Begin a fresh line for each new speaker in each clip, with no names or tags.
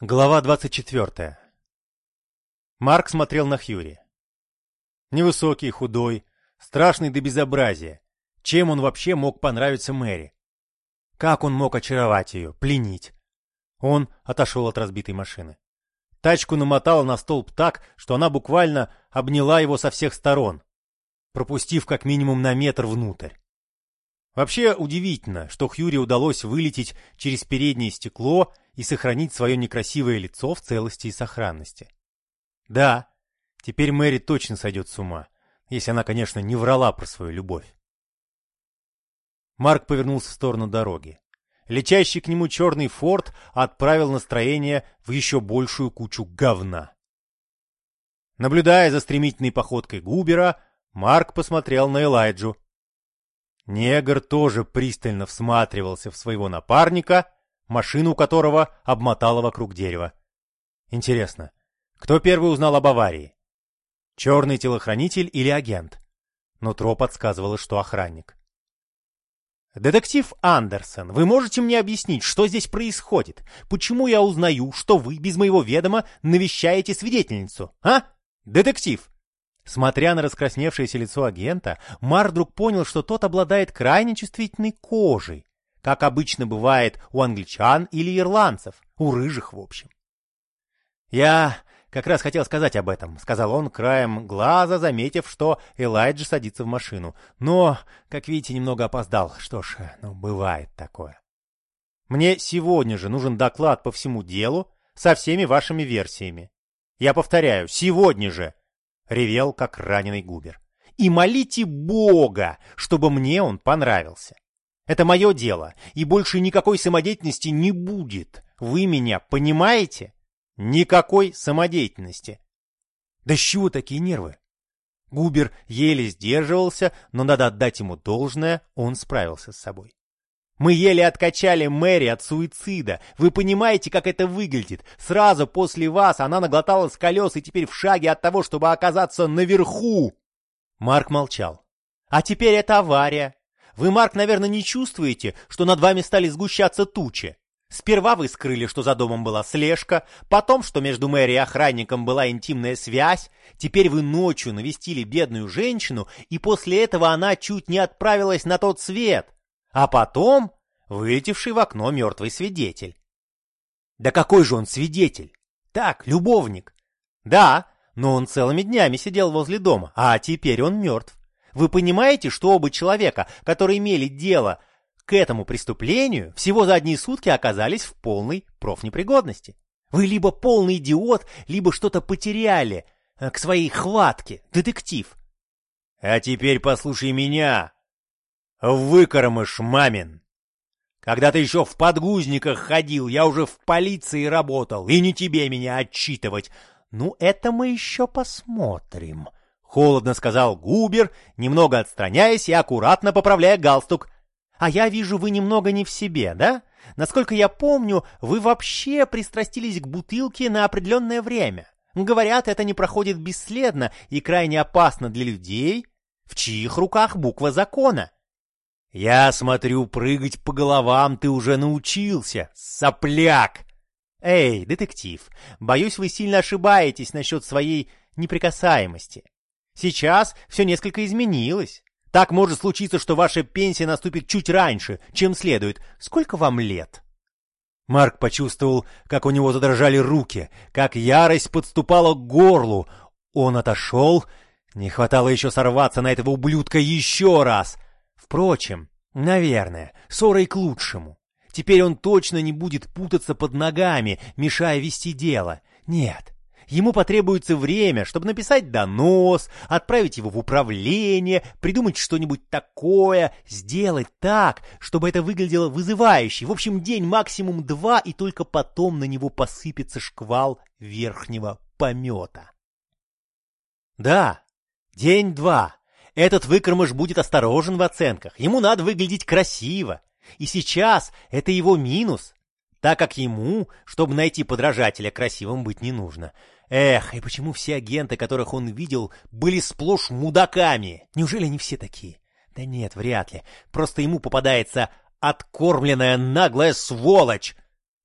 Глава 24. Марк смотрел на Хьюри. Невысокий, худой, страшный до безобразия. Чем он вообще мог понравиться Мэри? Как он мог очаровать ее, пленить? Он отошел от разбитой машины. Тачку намотала на столб так, что она буквально обняла его со всех сторон, пропустив как минимум на метр внутрь. Вообще удивительно, что Хьюри удалось вылететь через переднее стекло и сохранить свое некрасивое лицо в целости и сохранности. Да, теперь Мэри точно сойдет с ума, если она, конечно, не врала про свою любовь. Марк повернулся в сторону дороги. Летящий к нему черный форт отправил настроение в еще большую кучу говна. Наблюдая за стремительной походкой Губера, Марк посмотрел на Элайджу. Негр тоже пристально всматривался в своего напарника, машину которого обмотало вокруг дерева. Интересно, кто первый узнал об аварии? Черный телохранитель или агент? Нутро подсказывало, что охранник. «Детектив Андерсон, вы можете мне объяснить, что здесь происходит? Почему я узнаю, что вы без моего ведома навещаете свидетельницу? А? Детектив!» Смотря на раскрасневшееся лицо агента, Мар вдруг понял, что тот обладает крайне чувствительной кожей, как обычно бывает у англичан или ирландцев, у рыжих в общем. «Я как раз хотел сказать об этом», — сказал он краем глаза, заметив, что Элайджа садится в машину. «Но, как видите, немного опоздал. Что ж, ну, бывает такое. Мне сегодня же нужен доклад по всему делу со всеми вашими версиями. Я повторяю, сегодня же!» Ревел, как раненый губер. «И молите Бога, чтобы мне он понравился. Это мое дело, и больше никакой самодеятельности не будет. Вы меня понимаете? Никакой самодеятельности». «Да с чего такие нервы?» Губер еле сдерживался, но надо отдать ему должное, он справился с собой. Мы еле откачали Мэри от суицида. Вы понимаете, как это выглядит? Сразу после вас она наглоталась колес и теперь в шаге от того, чтобы оказаться наверху. Марк молчал. А теперь это авария. Вы, Марк, наверное, не чувствуете, что над вами стали сгущаться тучи. Сперва вы скрыли, что за домом была слежка, потом, что между Мэри и охранником была интимная связь, теперь вы ночью навестили бедную женщину, и после этого она чуть не отправилась на тот свет а потом вылетевший в окно мертвый свидетель. Да какой же он свидетель? Так, любовник. Да, но он целыми днями сидел возле дома, а теперь он мертв. Вы понимаете, что оба человека, которые имели дело к этому преступлению, всего за одни сутки оказались в полной профнепригодности? Вы либо полный идиот, либо что-то потеряли э, к своей хватке, детектив. А теперь послушай меня, Выкормыш мамин! Когда ты еще в подгузниках ходил, я уже в полиции работал, и не тебе меня отчитывать. Ну, это мы еще посмотрим, — холодно сказал Губер, немного отстраняясь и аккуратно поправляя галстук. А я вижу, вы немного не в себе, да? Насколько я помню, вы вообще пристрастились к бутылке на определенное время. Говорят, это не проходит бесследно и крайне опасно для людей, в чьих руках буква закона. «Я смотрю, прыгать по головам ты уже научился, сопляк!» «Эй, детектив, боюсь, вы сильно ошибаетесь насчет своей неприкасаемости. Сейчас все несколько изменилось. Так может случиться, что ваша пенсия наступит чуть раньше, чем следует. Сколько вам лет?» Марк почувствовал, как у него задрожали руки, как ярость подступала к горлу. Он отошел. Не хватало еще сорваться на этого ублюдка еще раз — Впрочем, наверное, ссорой к лучшему. Теперь он точно не будет путаться под ногами, мешая вести дело. Нет, ему потребуется время, чтобы написать донос, отправить его в управление, придумать что-нибудь такое, сделать так, чтобы это выглядело вызывающе. В общем, день максимум два, и только потом на него посыпется шквал верхнего помета. Да, день-два. Этот выкормыш будет осторожен в оценках, ему надо выглядеть красиво. И сейчас это его минус, так как ему, чтобы найти подражателя, красивым быть не нужно. Эх, и почему все агенты, которых он видел, были сплошь мудаками? Неужели не все такие? Да нет, вряд ли. Просто ему попадается откормленная наглая сволочь.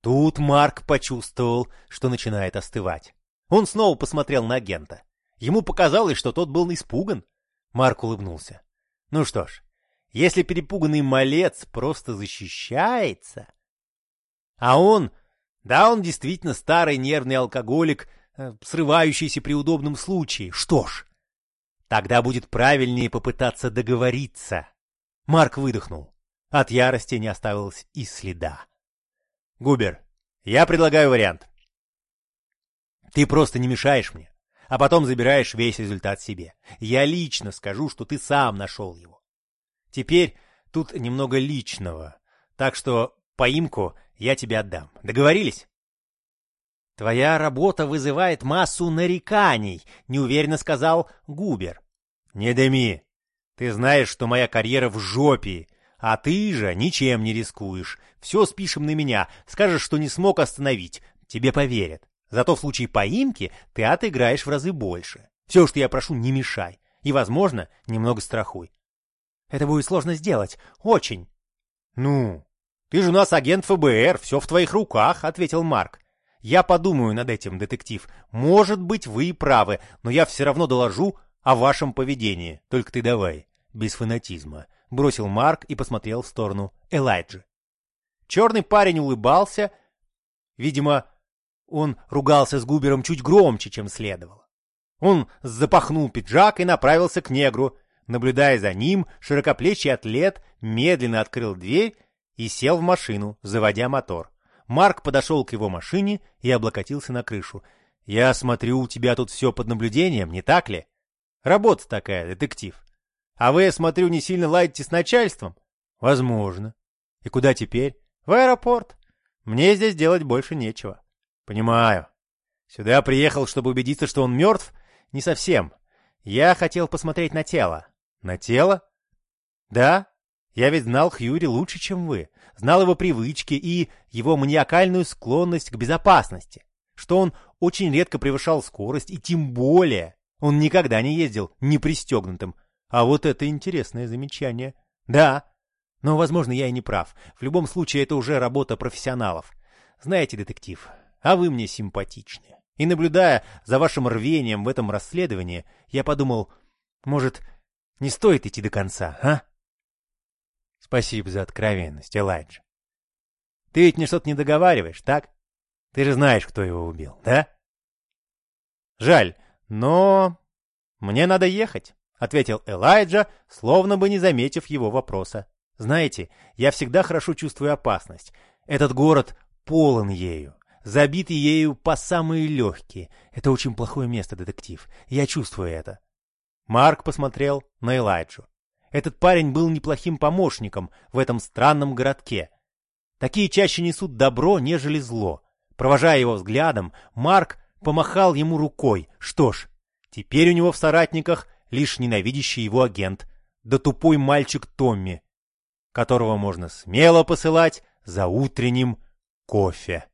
Тут Марк почувствовал, что начинает остывать. Он снова посмотрел на агента. Ему показалось, что тот был испуган. Марк улыбнулся. Ну что ж, если перепуганный малец просто защищается... А он... Да, он действительно старый нервный алкоголик, э, срывающийся при удобном случае. Что ж, тогда будет правильнее попытаться договориться. Марк выдохнул. От ярости не оставилось и следа. Губер, я предлагаю вариант. Ты просто не мешаешь мне, а потом забираешь весь результат себе. Я лично скажу, что ты сам нашел его. Теперь тут немного личного, так что поимку я тебе отдам. Договорились? Твоя работа вызывает массу нареканий, неуверенно сказал Губер. Не дыми. Ты знаешь, что моя карьера в жопе, а ты же ничем не рискуешь. Все спишем на меня, скажешь, что не смог остановить. Тебе поверят. Зато в случае поимки ты отыграешь в разы больше. Все, что я прошу, не мешай. И, возможно, немного страхуй. Это будет сложно сделать. Очень. Ну, ты же у нас агент ФБР, все в твоих руках, ответил Марк. Я подумаю над этим, детектив. Может быть, вы и правы, но я все равно доложу о вашем поведении. Только ты давай, без фанатизма. Бросил Марк и посмотрел в сторону Элайджи. Черный парень улыбался. Видимо, он ругался с Губером чуть громче, чем следовало. Он запахнул пиджак и направился к негру. Наблюдая за ним, широкоплечий атлет медленно открыл дверь и сел в машину, заводя мотор. Марк подошел к его машине и облокотился на крышу. «Я смотрю, у тебя тут все под наблюдением, не так ли? Работа такая, детектив. А вы, я смотрю, не сильно ладите с начальством?» «Возможно. И куда теперь?» «В аэропорт. Мне здесь делать больше нечего». «Понимаю. Сюда приехал, чтобы убедиться, что он мертв? Не совсем. Я хотел посмотреть на тело». «На тело?» «Да. Я ведь знал Хьюри лучше, чем вы. Знал его привычки и его маниакальную склонность к безопасности. Что он очень редко превышал скорость, и тем более он никогда не ездил непристегнутым. А вот это интересное замечание. Да, но, возможно, я и не прав. В любом случае, это уже работа профессионалов. Знаете, детектив, а вы мне симпатичны. И наблюдая за вашим рвением в этом расследовании, я подумал, может, не стоит идти до конца, а? Спасибо за откровенность, Элайджа. Ты ведь мне что-то не договариваешь, так? Ты же знаешь, кто его убил, да? Жаль, но... Мне надо ехать, ответил Элайджа, словно бы не заметив его вопроса. Знаете, я всегда хорошо чувствую опасность. Этот город полон ею, забит ею по самые легкие. Это очень плохое место, детектив. Я чувствую это. Марк посмотрел на Элайджу. Этот парень был неплохим помощником в этом странном городке. Такие чаще несут добро, нежели зло. Провожая его взглядом, Марк помахал ему рукой. Что ж, теперь у него в соратниках лишь ненавидящий его агент, да тупой мальчик Томми, которого можно смело посылать за утренним кофе.